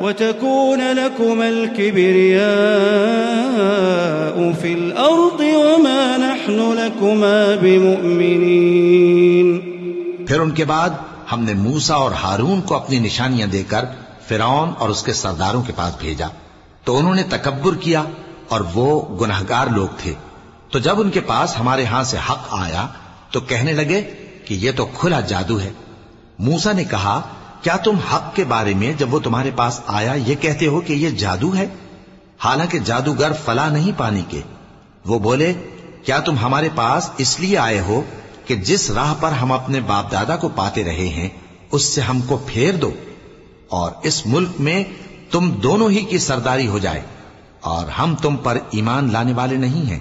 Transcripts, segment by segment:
وتكون لكم الكبرياء في الأرض وما نحن لكما بمؤمنين. پھر ان کے بعد ہم نے موسا اور ہارون کو اپنی نشانیاں دے کر فرعون اور اس کے سرداروں کے پاس بھیجا۔ تو انہوں نے تکبر کیا اور وہ گناہگار لوگ تھے۔ تو جب ان کے پاس ہمارے ہاں سے حق آیا تو کہنے لگے کہ یہ تو کھلا جادو ہے۔ موسا نے کہا کیا تم حق کے بارے میں جب وہ تمہارے پاس آیا یہ کہتے ہو کہ یہ جادو ہے؟ حالانکہ جادوگر فلا نہیں پانی کے۔ وہ بولے، کیا تم ہمارے پاس اس لیے آئے ہو کہ جس راہ پر ہم اپنے باپ دادا کو پاتے رہے ہیں، اس سے ہم کو پھیر دو؟ اور اس ملک میں تم دونوں ہی کی سرداری ہو جائے، اور ہم تم پر ایمان لانے والے نہیں ہیں۔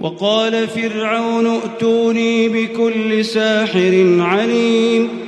وقال فرعون ائتوني بكل ساحر عليم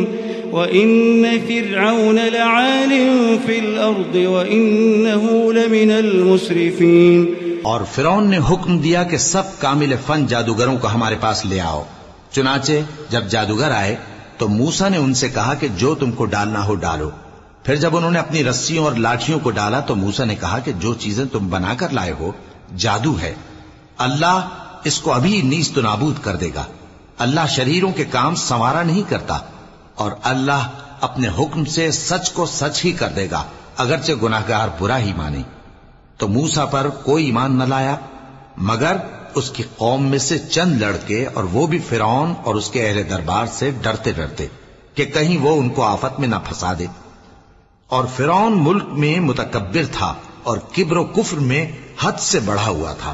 وإن فرعون لعال في الأرض وإنه لمن المسرفين۔ اور فرعون نے حکم دیا کہ سب کامل فن جادوگروں کو ہمارے پاس لے آؤ۔ چنانچہ جب جادوگر آئے تو موسا نے ان سے کہا کہ جو تم کو ڈالنا ہو ڈالو۔ پھر جب انہوں نے اپنی رسیوں اور لاٹھیوں کو ڈالا تو موسا نے کہا کہ جو چیزیں تم بنا کر لائے ہو، جادو ہے۔ اللہ اس کو ابھی نیست و نابود کر دے گا۔ اللہ شریروں کے کام سنوارا نہیں کرتا۔ اور اللہ اپنے حکم سے سچ کو سچ ہی کر دے گا، اگرچہ گناہگار برا ہی مانے۔ تو موسا پر کوئی ایمان نہ لایا، مگر اس کی قوم میں سے چند لڑکے اور وہ بھی فرعون اور اس کے اہل دربار سے ڈرتے ڈرتے کہ کہیں وہ ان کو آفت میں نہ پھنسا دے۔ اور فرعون ملک میں متکبر تھا اور کبر و کفر میں حد سے بڑھا ہوا تھا۔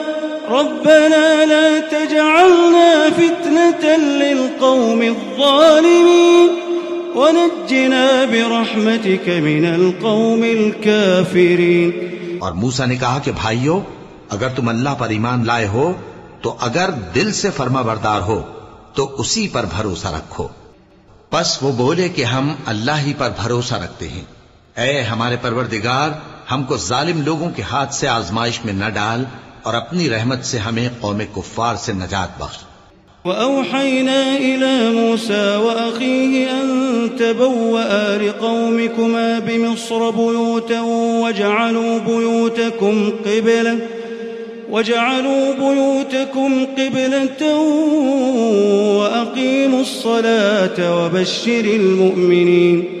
ونجنا برحمتك من القوم الكافرين۔ اور موسا نے کہا کہ بھائیو، اگر تم اللہ پر ایمان لائے ہو، تو اگر دل سے فرما بردار ہو، تو اسی پر بھروسہ رکھو۔ پس وہ بولے کہ ہم اللہ ہی پر بھروسہ رکھتے ہیں۔ اے ہمارے پروردگار، ہم کو ظالم لوگوں کے ہاتھ سے آزمائش میں نہ ڈال اور اپنی رحمت سے ہمیں قوم کفار سے نجات بخش۔ وأوحينا إلى موسى وأخيه أن تبوأ لقومكما بمصر بيوتا واجعلوا بيوتكم قبلة وجعلوا بيوتكم قبلة وأقيموا الصلاة وبشر المؤمنين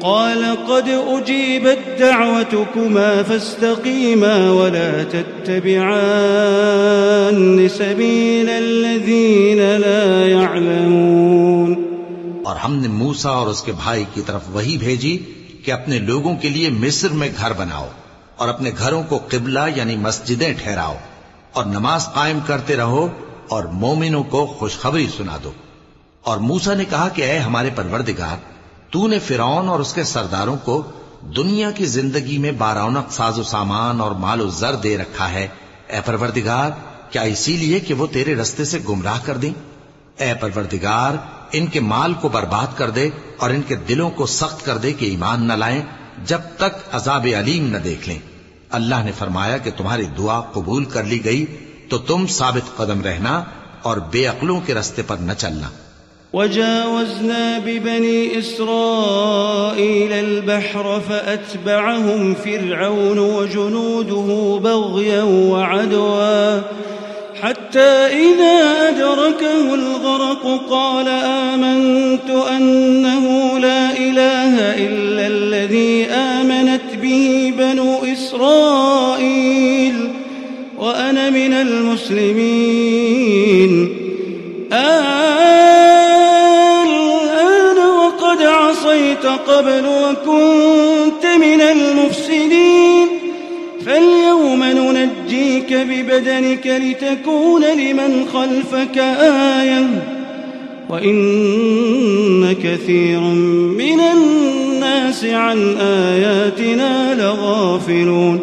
قال قد أجيبت دعوتكما فاستقيما ولا تتبعان سبيل الذين لا يعلمون اور ہم نے موسا اور اس کے بھائی کی طرف وہی بھیجی کہ اپنے لوگوں کے لیے مصر میں گھر بناؤ اور اپنے گھروں کو قبلہ یعنی مسجدیں ٹھہراؤ اور نماز قائم کرتے رہو اور مومنوں کو خوشخبری سنا دو اور موسا نے کہا کہ اے ہمارے پروردگار تو نے فرعون اور اس کے سرداروں کو دنیا کی زندگی میں بارونق ساز و سامان اور مال و زر دے رکھا ہے۔ اے پروردگار، کیا اسی لیے کہ وہ تیرے رستے سے گمراہ کر دیں؟ اے پروردگار، ان کے مال کو برباد کر دے اور ان کے دلوں کو سخت کر دے کہ ایمان نہ لائیں، جب تک عذاب علیم نہ دیکھ لیں۔ اللہ نے فرمایا کہ تمہاری دعا قبول کر لی گئی تو تم ثابت قدم رہنا اور بے عقلوں کے رستے پر نہ چلنا۔ وجاوزنا ببني إسرائيل البحر فأتبعهم فرعون وجنوده بغيا وعدوا. حتى إذا أدركه الغرق قال آمنت أنه لا إله عصيت قبل وكنت من المفسدين فاليوم ننجيك ببدنك لتكون لمن خلفك آية وإن كثيرا من الناس عن آياتنا لغافلون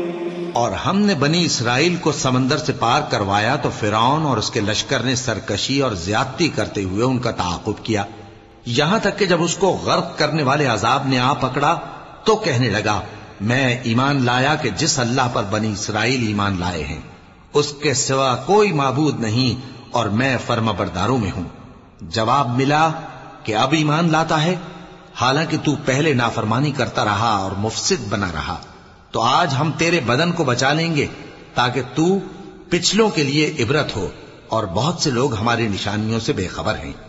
اور ہم نے بنی اسرائیل کو سمندر سے پار کروایا تو فرعون اور اس کے لشکر نے سرکشی اور زیادتی کرتے ہوئے ان کا تعاقب کیا۔ یہاں تک کہ جب اس کو غرق کرنے والے عذاب نے آ پکڑا تو کہنے لگا، میں ایمان لایا کہ جس اللہ پر بنی اسرائیل ایمان لائے ہیں، اس کے سوا کوئی معبود نہیں اور میں فرما برداروں میں ہوں۔ جواب ملا کہ اب ایمان لاتا ہے، حالانکہ تو پہلے نافرمانی کرتا رہا اور مفسد بنا رہا۔ تو آج ہم تیرے بدن کو بچا لیں گے تاکہ تو پچھلوں کے لیے عبرت ہو اور بہت سے لوگ ہماری نشانیوں سے بے خبر ہیں۔